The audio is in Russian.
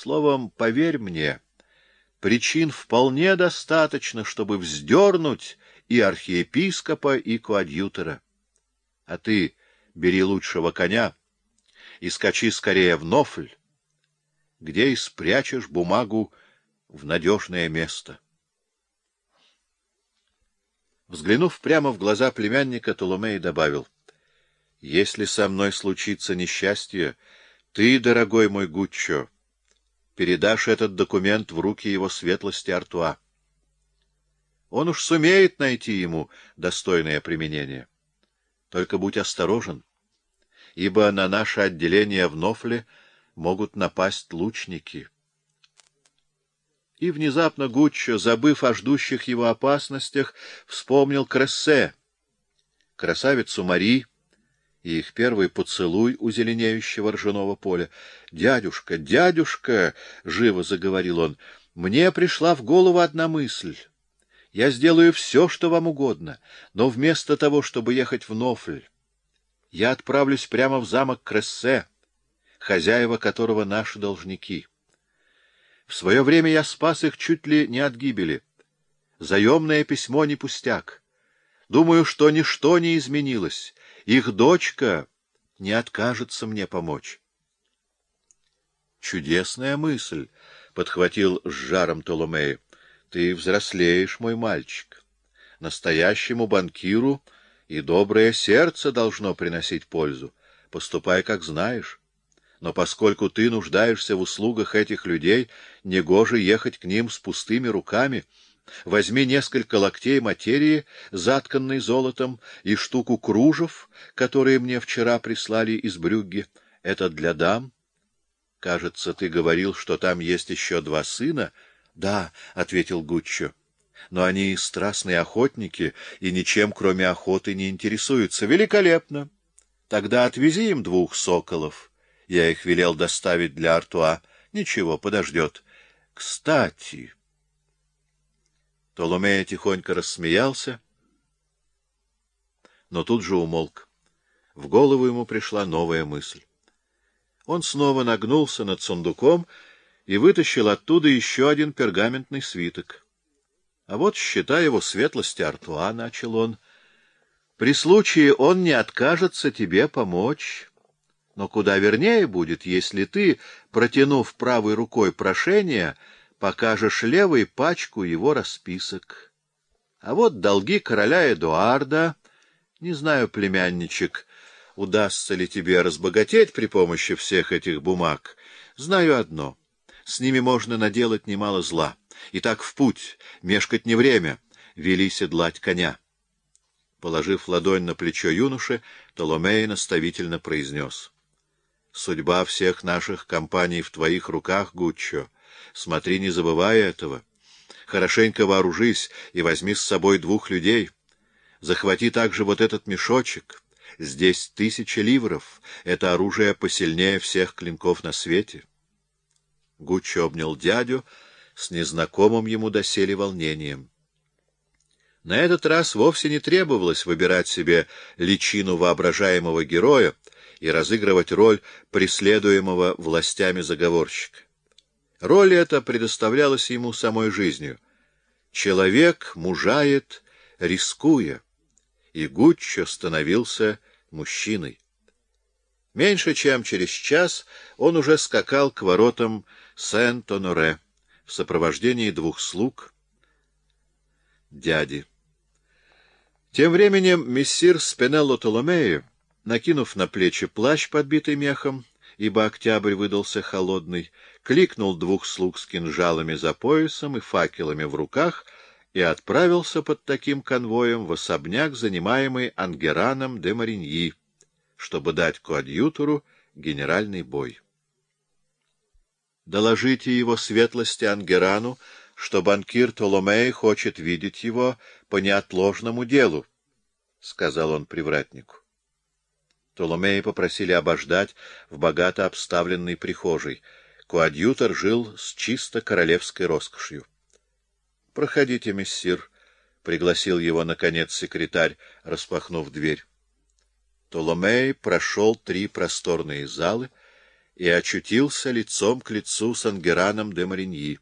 Словом, поверь мне, причин вполне достаточно, чтобы вздернуть и архиепископа, и коадьютора. А ты бери лучшего коня и скачи скорее в Нофль, где и спрячешь бумагу в надежное место. Взглянув прямо в глаза племянника, Толомей добавил, — Если со мной случится несчастье, ты, дорогой мой Гуччо, передашь этот документ в руки его светлости Артуа. Он уж сумеет найти ему достойное применение. Только будь осторожен, ибо на наше отделение в Нофле могут напасть лучники. И внезапно Гуччо, забыв о ждущих его опасностях, вспомнил Крессе, красавицу Мари и их первый поцелуй у зеленеющего ржаного поля. — Дядюшка, дядюшка! — живо заговорил он. — Мне пришла в голову одна мысль. Я сделаю все, что вам угодно, но вместо того, чтобы ехать в Нофль, я отправлюсь прямо в замок Крессе, хозяева которого наши должники. В свое время я спас их чуть ли не от гибели. Заемное письмо не пустяк. Думаю, что ничто не изменилось. Их дочка не откажется мне помочь. Чудесная мысль, — подхватил с жаром Толомея. Ты взрослеешь, мой мальчик. Настоящему банкиру и доброе сердце должно приносить пользу. Поступай, как знаешь но поскольку ты нуждаешься в услугах этих людей, негоже ехать к ним с пустыми руками. Возьми несколько локтей материи, затканной золотом, и штуку кружев, которые мне вчера прислали из Брюгге. Это для дам. Кажется, ты говорил, что там есть еще два сына. — Да, — ответил Гуччо. — Но они страстные охотники и ничем, кроме охоты, не интересуются. Великолепно! Тогда отвези им двух соколов. — я их велел доставить для Артуа. Ничего, подождет. Кстати... Толомея тихонько рассмеялся, но тут же умолк. В голову ему пришла новая мысль. Он снова нагнулся над сундуком и вытащил оттуда еще один пергаментный свиток. — А вот счета его светлости Артуа, — начал он, — при случае он не откажется тебе помочь. Но куда вернее будет, если ты, протянув правой рукой прошение, покажешь левой пачку его расписок. А вот долги короля Эдуарда. Не знаю, племянничек, удастся ли тебе разбогатеть при помощи всех этих бумаг. Знаю одно. С ними можно наделать немало зла. Итак, в путь, мешкать не время, вели седлать коня. Положив ладонь на плечо юноши, Толомей наставительно произнес — Судьба всех наших компаний в твоих руках, Гуччо. Смотри, не забывай этого. Хорошенько вооружись и возьми с собой двух людей. Захвати также вот этот мешочек. Здесь тысяча ливров. Это оружие посильнее всех клинков на свете. Гуччо обнял дядю с незнакомым ему доселе волнением. На этот раз вовсе не требовалось выбирать себе личину воображаемого героя, и разыгрывать роль преследуемого властями заговорщика. Роль эта предоставлялась ему самой жизнью. Человек мужает, рискуя, и Гуччо становился мужчиной. Меньше чем через час он уже скакал к воротам Сент-Оноре в сопровождении двух слуг дяди. Тем временем мессир Спинелло Толомеи накинув на плечи плащ, подбитый мехом, ибо октябрь выдался холодный, кликнул двух слуг с кинжалами за поясом и факелами в руках и отправился под таким конвоем в особняк, занимаемый Ангераном де Мариньи, чтобы дать коадьютору генеральный бой. Доложите его светлости Ангерану, что банкир Толомей хочет видеть его по неотложному делу, — сказал он привратнику. Толомея попросили обождать в богато обставленной прихожей. Коадьютор жил с чисто королевской роскошью. — Проходите, мессир, — пригласил его, наконец, секретарь, распахнув дверь. Толомей прошел три просторные залы и очутился лицом к лицу с Ангераном де Мариньи.